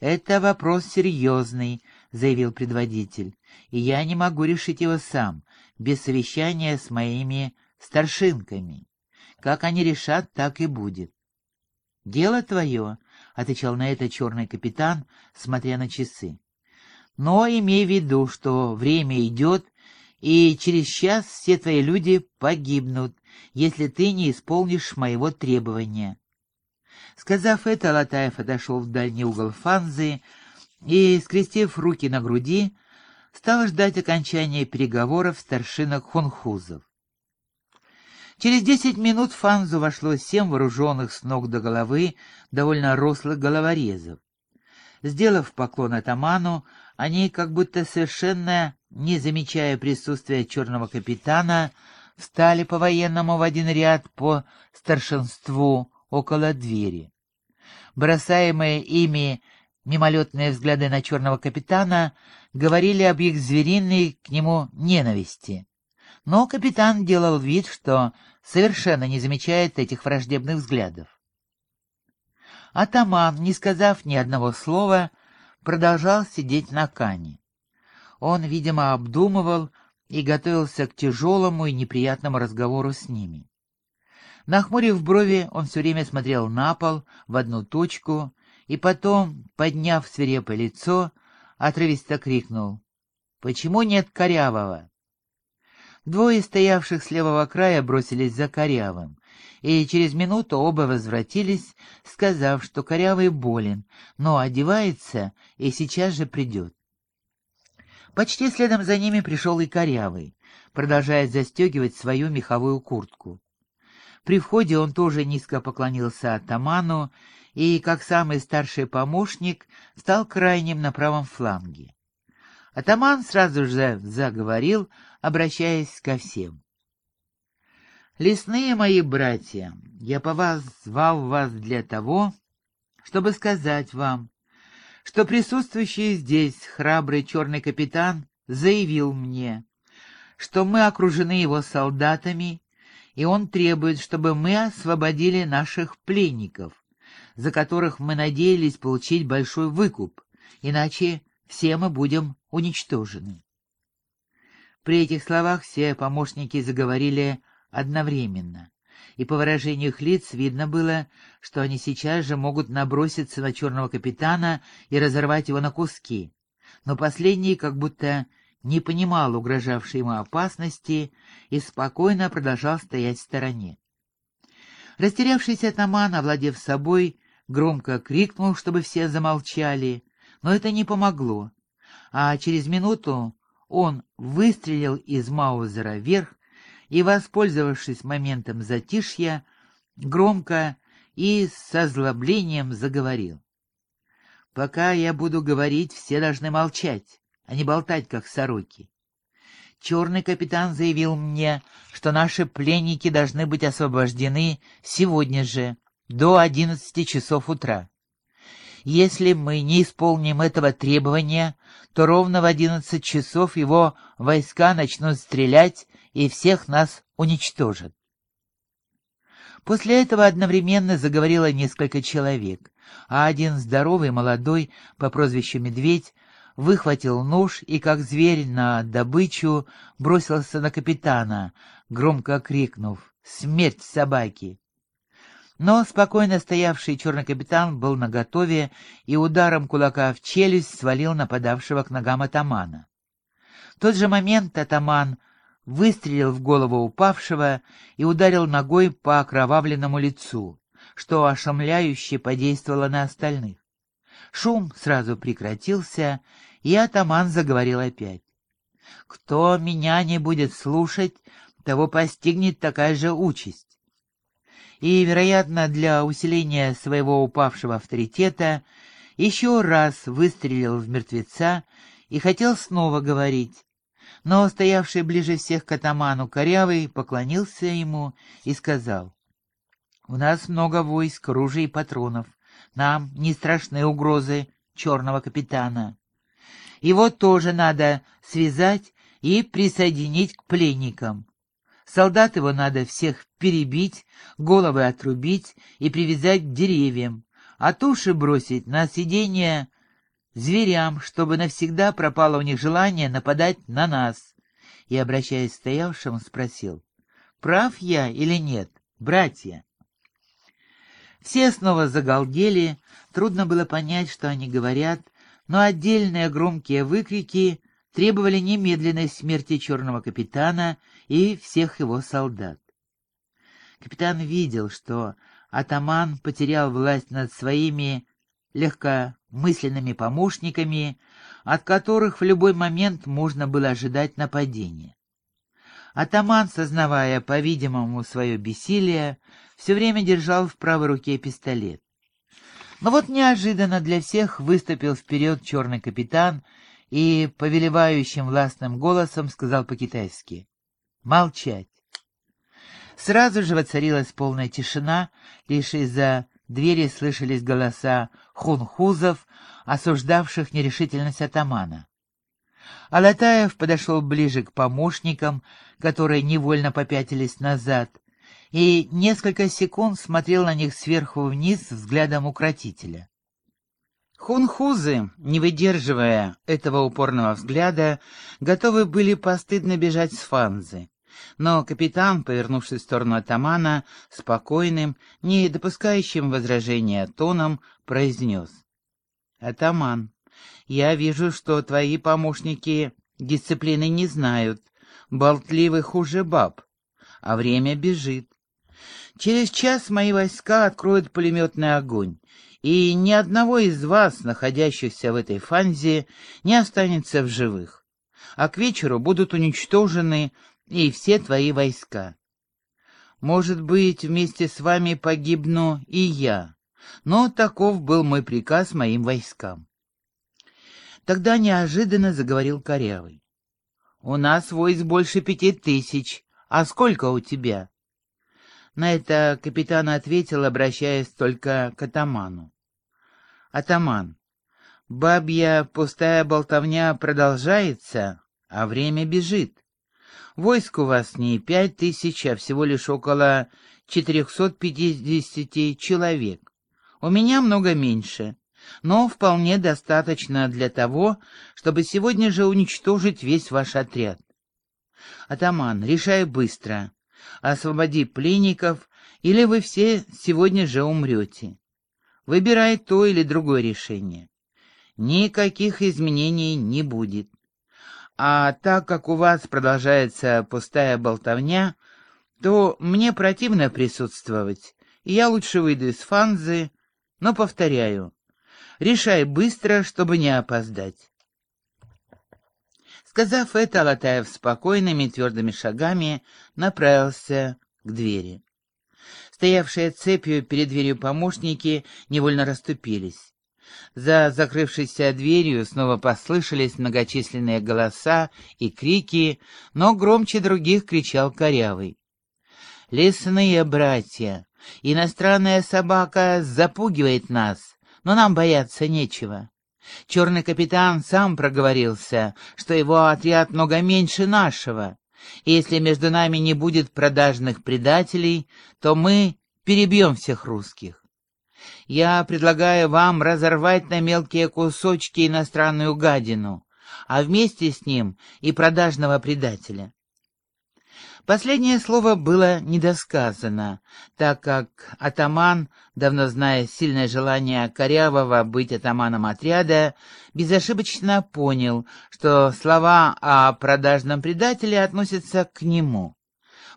«Это вопрос серьезный», — заявил предводитель, «и я не могу решить его сам, без совещания с моими старшинками. Как они решат, так и будет». «Дело твое», — отвечал на это черный капитан, смотря на часы. «Но имей в виду, что время идет, и через час все твои люди погибнут, если ты не исполнишь моего требования». Сказав это, Латаев отошел в дальний угол фанзы и, скрестив руки на груди, стал ждать окончания переговоров старшинок хунхузов. Через десять минут в фанзу вошло семь вооруженных с ног до головы довольно рослых головорезов. Сделав поклон атаману, они, как будто совершенно не замечая присутствия черного капитана, встали по-военному в один ряд по старшинству около двери. Бросаемые ими мимолетные взгляды на черного капитана говорили об их звериной к нему ненависти. Но капитан делал вид, что совершенно не замечает этих враждебных взглядов. Атаман, не сказав ни одного слова, продолжал сидеть на кане. Он, видимо, обдумывал и готовился к тяжелому и неприятному разговору с ними. Нахмурив брови, он все время смотрел на пол, в одну точку, и потом, подняв свирепое лицо, отрывисто крикнул «Почему нет корявого?» Двое стоявших с левого края бросились за корявым, и через минуту оба возвратились, сказав, что корявый болен, но одевается и сейчас же придет. Почти следом за ними пришел и корявый, продолжая застегивать свою меховую куртку. При входе он тоже низко поклонился атаману и, как самый старший помощник, стал крайним на правом фланге. Атаман сразу же заговорил, обращаясь ко всем. «Лесные мои братья, я повозвал вас для того, чтобы сказать вам, что присутствующий здесь храбрый черный капитан заявил мне, что мы окружены его солдатами и он требует, чтобы мы освободили наших пленников, за которых мы надеялись получить большой выкуп, иначе все мы будем уничтожены. При этих словах все помощники заговорили одновременно, и по выражению их лиц видно было, что они сейчас же могут наброситься на черного капитана и разорвать его на куски, но последний как будто не понимал угрожавшей ему опасности и спокойно продолжал стоять в стороне. Растерявшийся атаман, овладев собой, громко крикнул, чтобы все замолчали, но это не помогло, а через минуту он выстрелил из Маузера вверх и, воспользовавшись моментом затишья, громко и с озлоблением заговорил. «Пока я буду говорить, все должны молчать а не болтать, как сороки. Черный капитан заявил мне, что наши пленники должны быть освобождены сегодня же, до одиннадцати часов утра. Если мы не исполним этого требования, то ровно в одиннадцать часов его войска начнут стрелять и всех нас уничтожат. После этого одновременно заговорило несколько человек, а один здоровый молодой по прозвищу Медведь выхватил нож и, как зверь на добычу, бросился на капитана, громко крикнув «Смерть собаки!». Но спокойно стоявший черный капитан был наготове и ударом кулака в челюсть свалил нападавшего к ногам атамана. В тот же момент атаман выстрелил в голову упавшего и ударил ногой по окровавленному лицу, что ошеломляюще подействовало на остальных. Шум сразу прекратился, и атаман заговорил опять. «Кто меня не будет слушать, того постигнет такая же участь». И, вероятно, для усиления своего упавшего авторитета еще раз выстрелил в мертвеца и хотел снова говорить, но стоявший ближе всех к атаману корявый поклонился ему и сказал, «У нас много войск, ружей и патронов. Нам не страшны угрозы черного капитана. Его тоже надо связать и присоединить к пленникам. Солдат его надо всех перебить, головы отрубить и привязать к деревьям, а туши бросить на сиденье зверям, чтобы навсегда пропало у них желание нападать на нас. И, обращаясь к стоявшим, спросил, прав я или нет, братья? Все снова загалдели, трудно было понять, что они говорят, но отдельные громкие выкрики требовали немедленной смерти черного капитана и всех его солдат. Капитан видел, что атаман потерял власть над своими легкомысленными помощниками, от которых в любой момент можно было ожидать нападения. Атаман, сознавая, по-видимому, свое бессилие, все время держал в правой руке пистолет. Но вот неожиданно для всех выступил вперед черный капитан и повелевающим властным голосом сказал по-китайски «Молчать». Сразу же воцарилась полная тишина, лишь из-за двери слышались голоса хунхузов, осуждавших нерешительность атамана. Алатаев подошел ближе к помощникам, которые невольно попятились назад, и несколько секунд смотрел на них сверху вниз взглядом укротителя. Хунхузы, не выдерживая этого упорного взгляда, готовы были постыдно бежать с фанзы. Но капитан, повернувшись в сторону атамана, спокойным, не допускающим возражения тоном, произнес. «Атаман, я вижу, что твои помощники дисциплины не знают, болтливы хуже баб, а время бежит. Через час мои войска откроют пулеметный огонь, и ни одного из вас, находящихся в этой фанзе, не останется в живых, а к вечеру будут уничтожены и все твои войска. Может быть, вместе с вами погибну и я, но таков был мой приказ моим войскам. Тогда неожиданно заговорил Корявый. «У нас войск больше пяти тысяч, а сколько у тебя?» На это капитан ответил, обращаясь только к атаману. «Атаман, бабья пустая болтовня продолжается, а время бежит. Войск у вас не пять тысяч, а всего лишь около четырехсот пятидесяти человек. У меня много меньше, но вполне достаточно для того, чтобы сегодня же уничтожить весь ваш отряд. Атаман, решай быстро. Освободи пленников, или вы все сегодня же умрете. Выбирай то или другое решение. Никаких изменений не будет. А так как у вас продолжается пустая болтовня, то мне противно присутствовать, и я лучше выйду из фанзы, но повторяю, решай быстро, чтобы не опоздать. Сказав это, Алатаев спокойными твердыми шагами направился к двери. Стоявшие цепью перед дверью помощники невольно расступились. За закрывшейся дверью снова послышались многочисленные голоса и крики, но громче других кричал Корявый. «Лесные братья! Иностранная собака запугивает нас, но нам бояться нечего. Черный капитан сам проговорился, что его отряд много меньше нашего, и если между нами не будет продажных предателей, то мы перебьем всех русских. Я предлагаю вам разорвать на мелкие кусочки иностранную гадину, а вместе с ним и продажного предателя. Последнее слово было недосказано, так как атаман, давно зная сильное желание Корявого быть атаманом отряда, безошибочно понял, что слова о продажном предателе относятся к нему.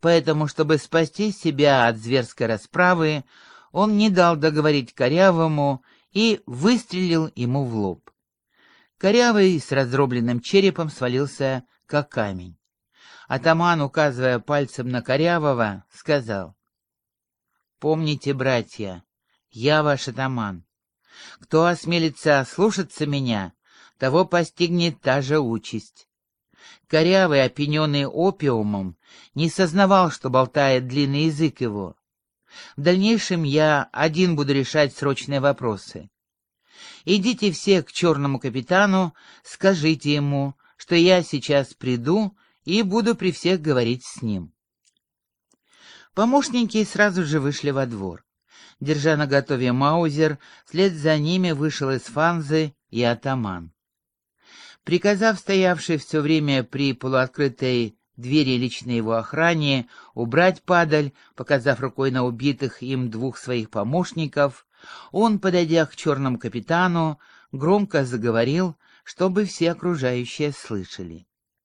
Поэтому, чтобы спасти себя от зверской расправы, он не дал договорить Корявому и выстрелил ему в лоб. Корявый с разробленным черепом свалился, как камень. Атаман, указывая пальцем на Корявого, сказал, «Помните, братья, я ваш атаман. Кто осмелится слушаться меня, того постигнет та же участь». Корявый, опьяненный опиумом, не сознавал, что болтает длинный язык его. В дальнейшем я один буду решать срочные вопросы. Идите все к черному капитану, скажите ему, что я сейчас приду и буду при всех говорить с ним. Помощники сразу же вышли во двор. Держа на готове маузер, вслед за ними вышел из фанзы и атаман. Приказав стоявшей все время при полуоткрытой двери личной его охране убрать падаль, показав рукой на убитых им двух своих помощников, он, подойдя к черному капитану, громко заговорил, чтобы все окружающие слышали.